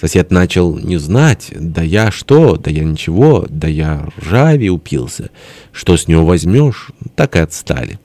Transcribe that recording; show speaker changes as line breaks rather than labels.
Сосед начал не знать, да я что, да я ничего, да я ржави упился. Что с него возьмешь, так и отстали.